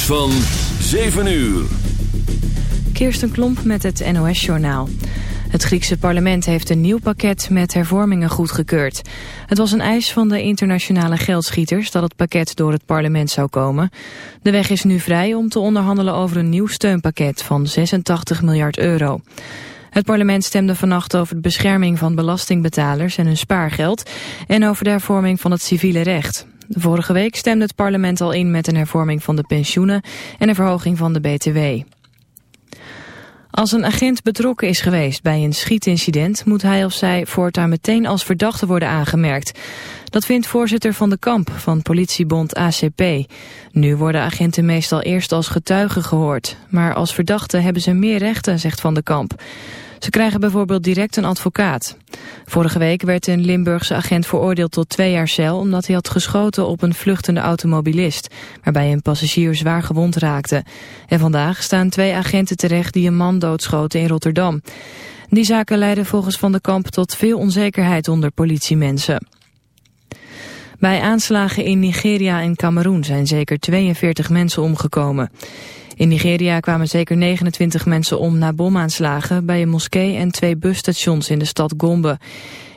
Van 7 uur. Kirsten Klomp met het NOS-journaal. Het Griekse parlement heeft een nieuw pakket met hervormingen goedgekeurd. Het was een eis van de internationale geldschieters dat het pakket door het parlement zou komen. De weg is nu vrij om te onderhandelen over een nieuw steunpakket van 86 miljard euro. Het parlement stemde vannacht over de bescherming van belastingbetalers en hun spaargeld en over de hervorming van het civiele recht. Vorige week stemde het parlement al in met een hervorming van de pensioenen en een verhoging van de BTW. Als een agent betrokken is geweest bij een schietincident... moet hij of zij voortaan meteen als verdachte worden aangemerkt. Dat vindt voorzitter Van de Kamp van politiebond ACP. Nu worden agenten meestal eerst als getuigen gehoord. Maar als verdachte hebben ze meer rechten, zegt Van de Kamp. Ze krijgen bijvoorbeeld direct een advocaat. Vorige week werd een Limburgse agent veroordeeld tot twee jaar cel... omdat hij had geschoten op een vluchtende automobilist... waarbij een passagier zwaar gewond raakte. En vandaag staan twee agenten terecht die een man doodschoten in Rotterdam. Die zaken leiden volgens Van de Kamp tot veel onzekerheid onder politiemensen. Bij aanslagen in Nigeria en Cameroen zijn zeker 42 mensen omgekomen. In Nigeria kwamen zeker 29 mensen om na bomaanslagen bij een moskee en twee busstations in de stad Gombe.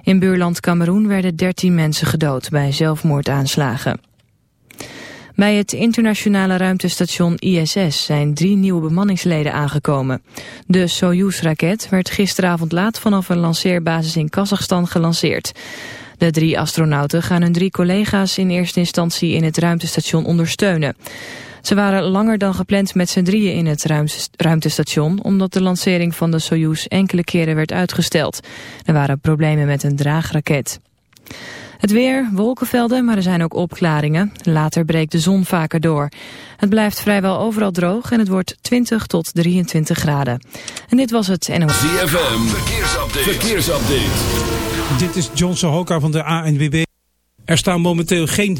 In buurland Cameroen werden 13 mensen gedood bij zelfmoordaanslagen. Bij het internationale ruimtestation ISS zijn drie nieuwe bemanningsleden aangekomen. De Soyuz-raket werd gisteravond laat vanaf een lanceerbasis in Kazachstan gelanceerd. De drie astronauten gaan hun drie collega's in eerste instantie in het ruimtestation ondersteunen. Ze waren langer dan gepland met z'n drieën in het ruimtestation... omdat de lancering van de Soyuz enkele keren werd uitgesteld. Er waren problemen met een draagraket. Het weer, wolkenvelden, maar er zijn ook opklaringen. Later breekt de zon vaker door. Het blijft vrijwel overal droog en het wordt 20 tot 23 graden. En dit was het NOS. ZFM, verkeersupdate. verkeersupdate. Dit is John Sohoka van de ANWB. Er staan momenteel geen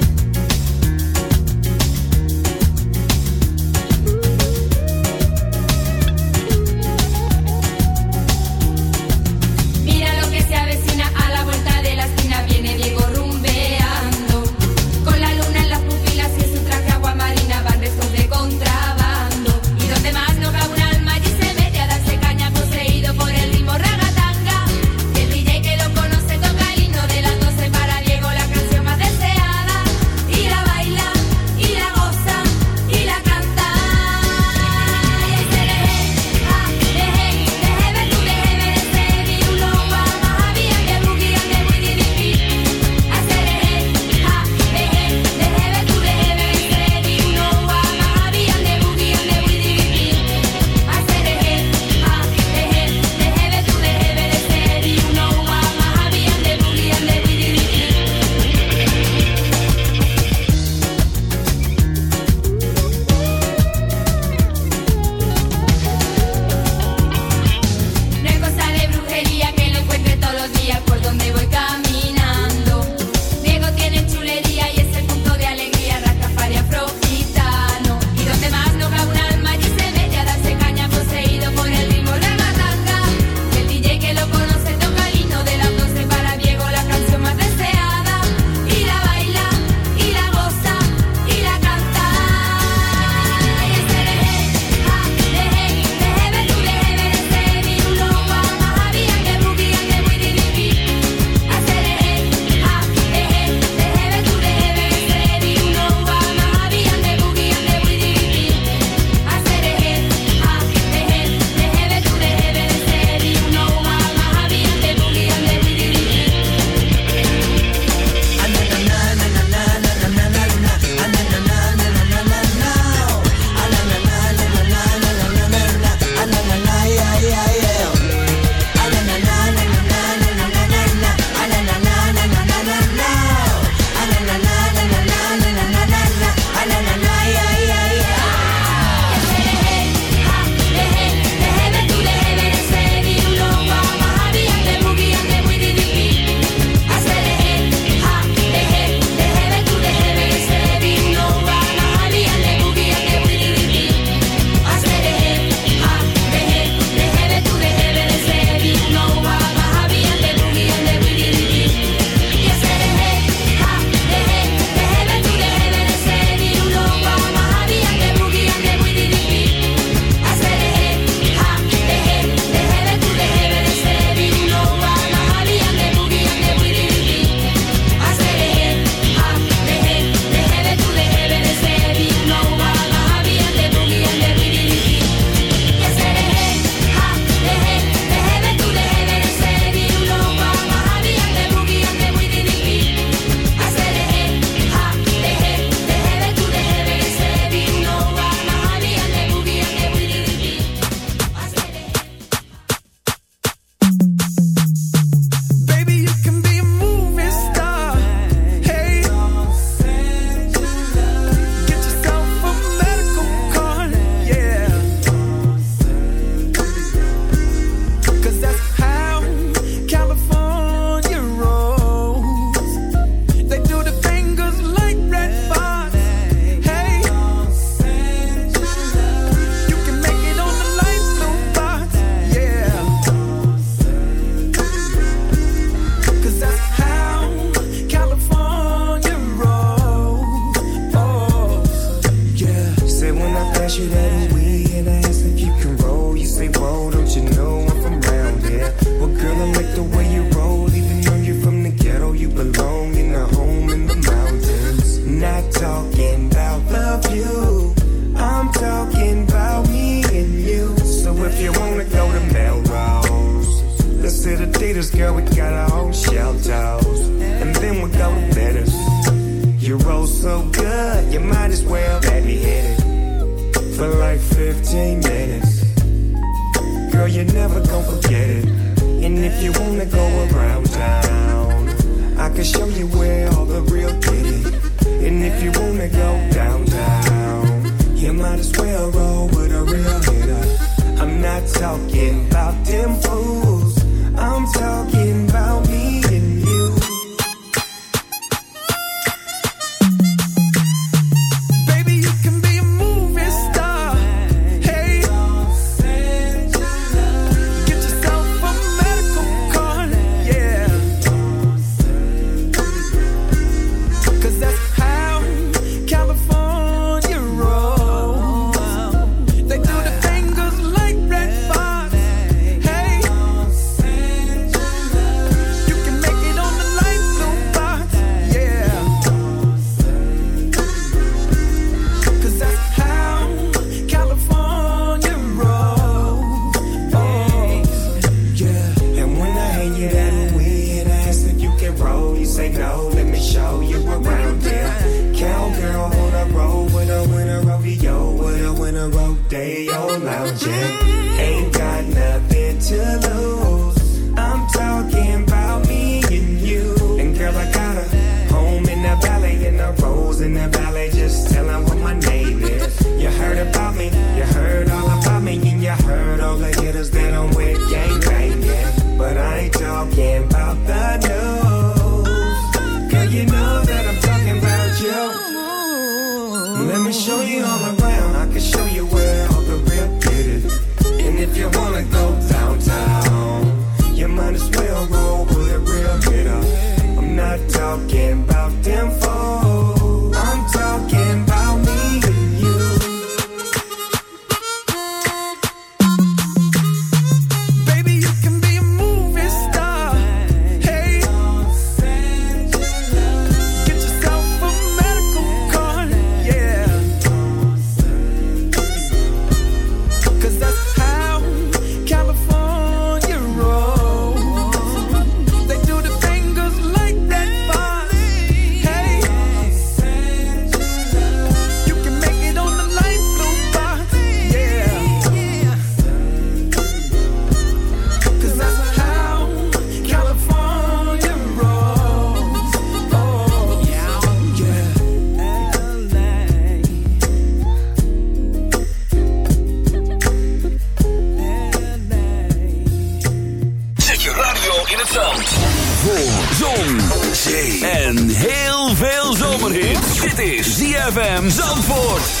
Can't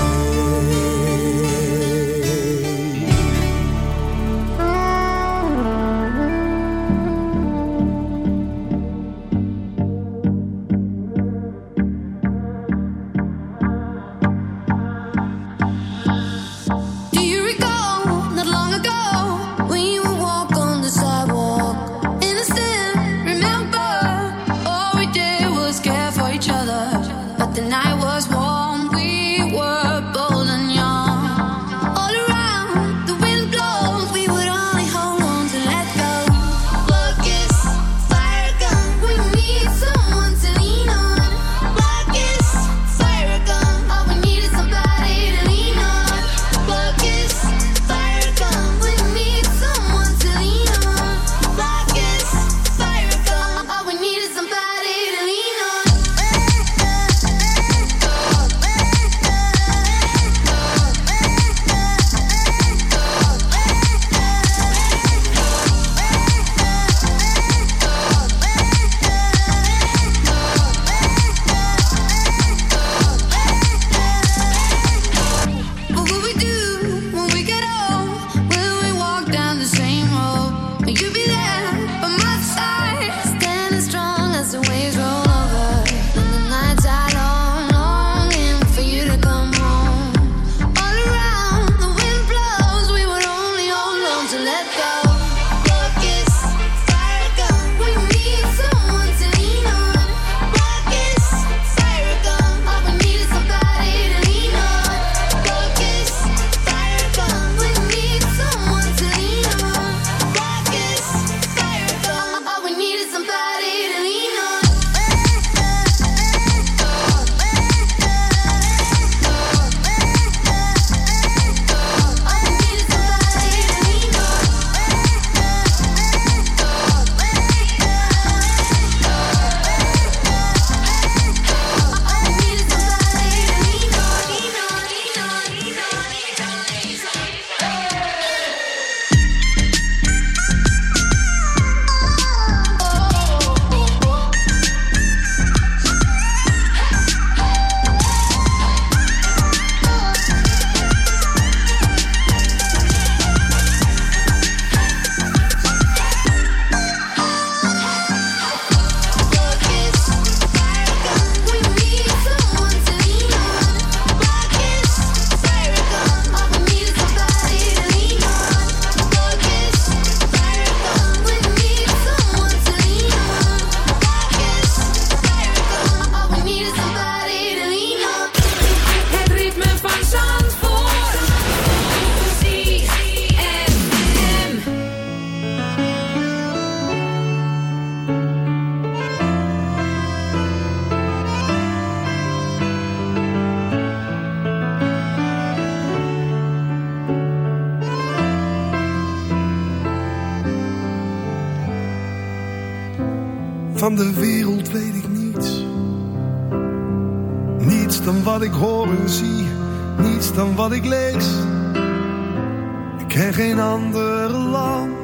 Ken geen andere landen.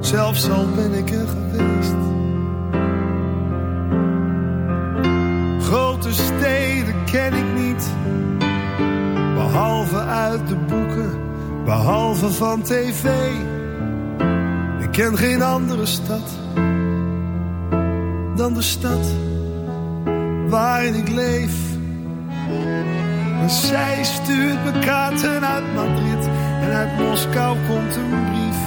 Zelfs al ben ik er geweest. Grote steden ken ik niet. Behalve uit de boeken. Behalve van tv. Ik ken geen andere stad dan de stad waarin ik leef. Maar zij stuurt me kaarten uit Madrid en uit Moskou komt een brief.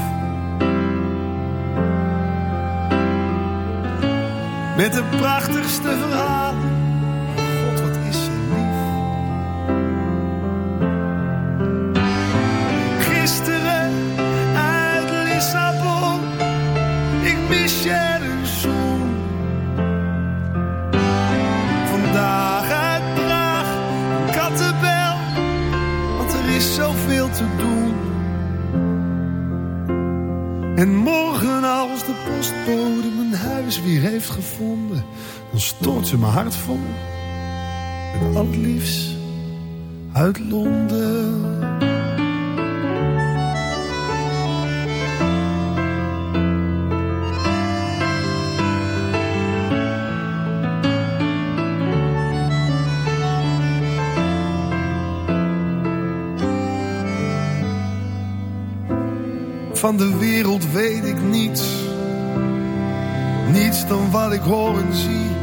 Met de prachtigste verhalen. Ze mijn hart vol het liefst uit Londen. Van de wereld weet ik niets. Niets dan wat ik hoor en zie.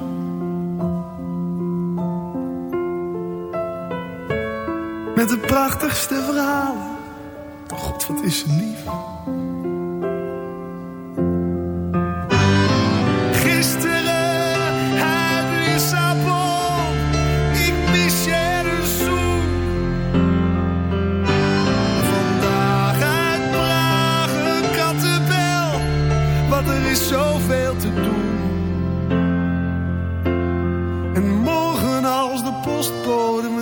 De prachtigste verhalen. God, wat is ze lief. Gisteren uit Lissabon. Ik mis je een zoen. Vandaag uit Praag een kattenbel. Want er is zoveel te doen. En morgen als de postbode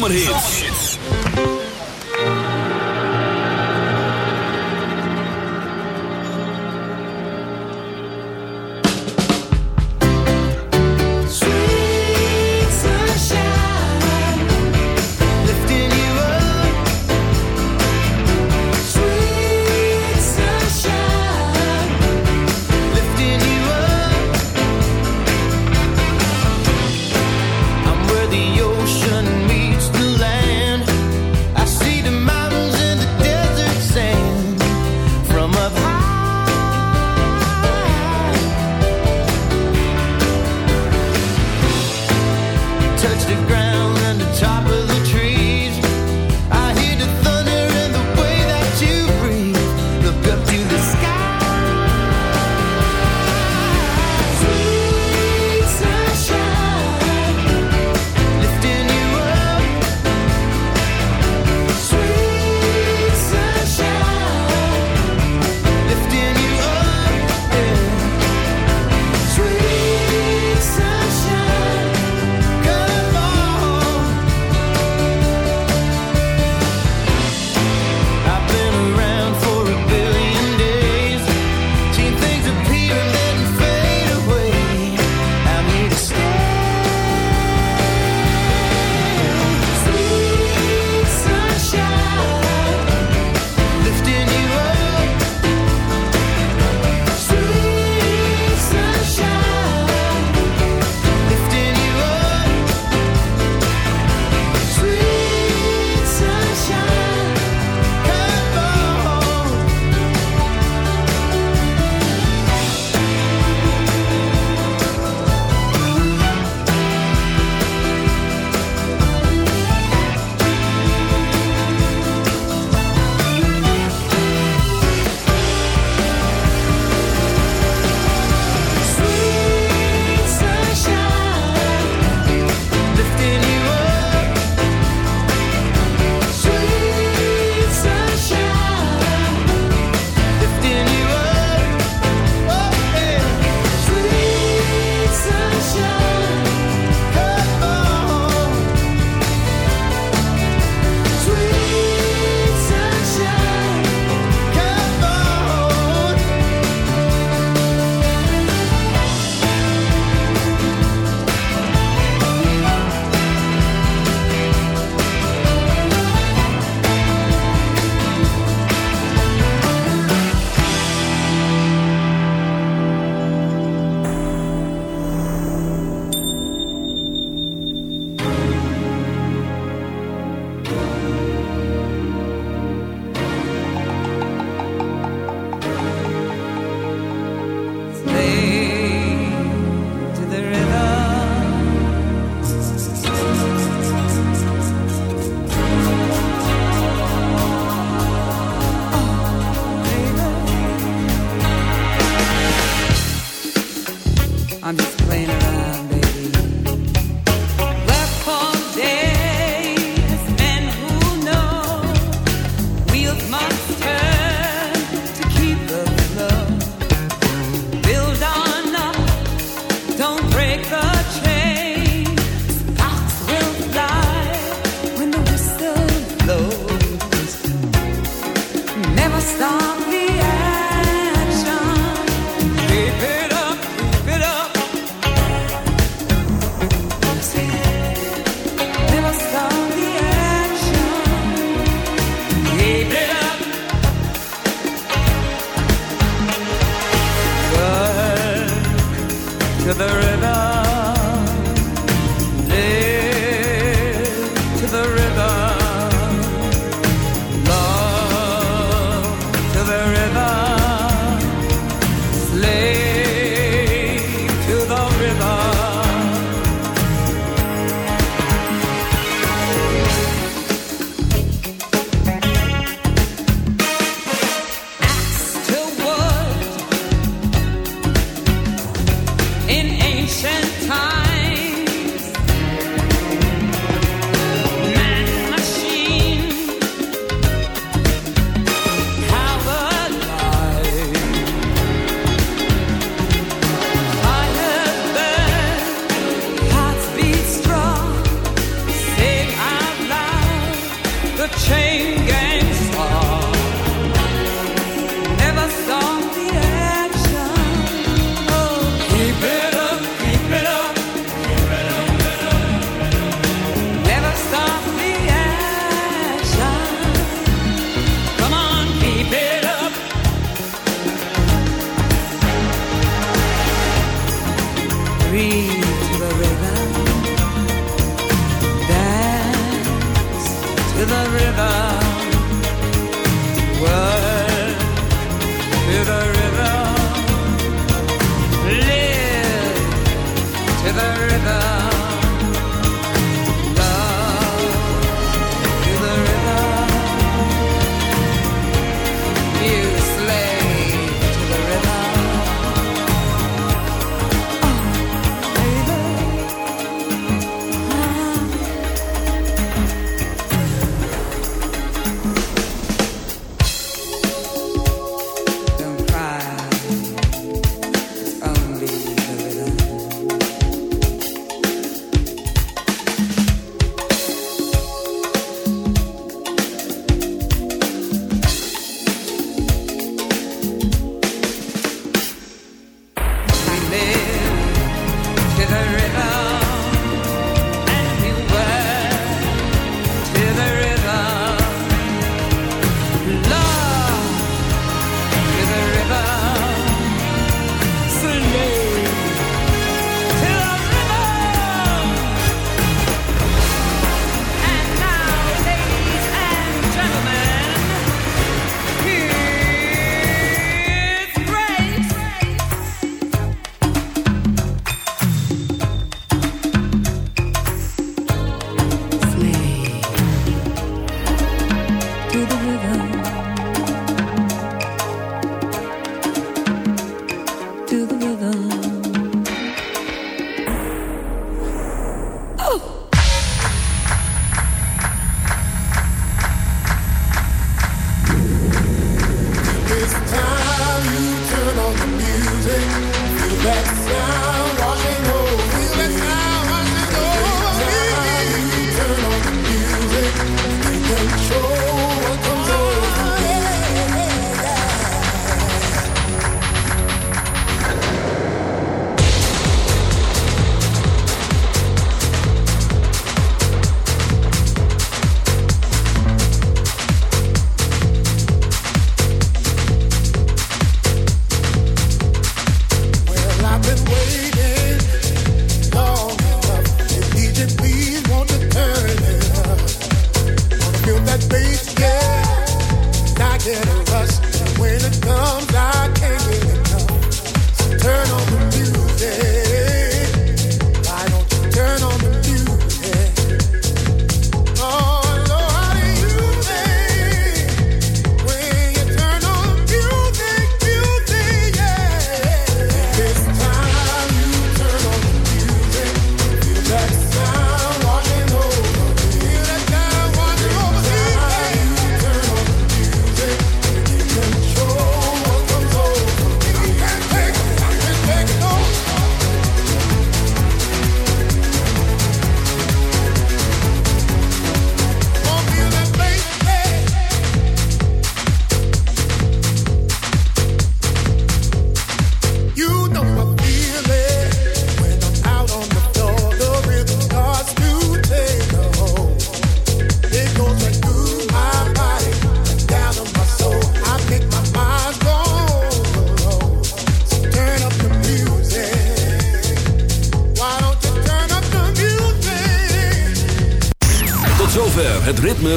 zomerhit.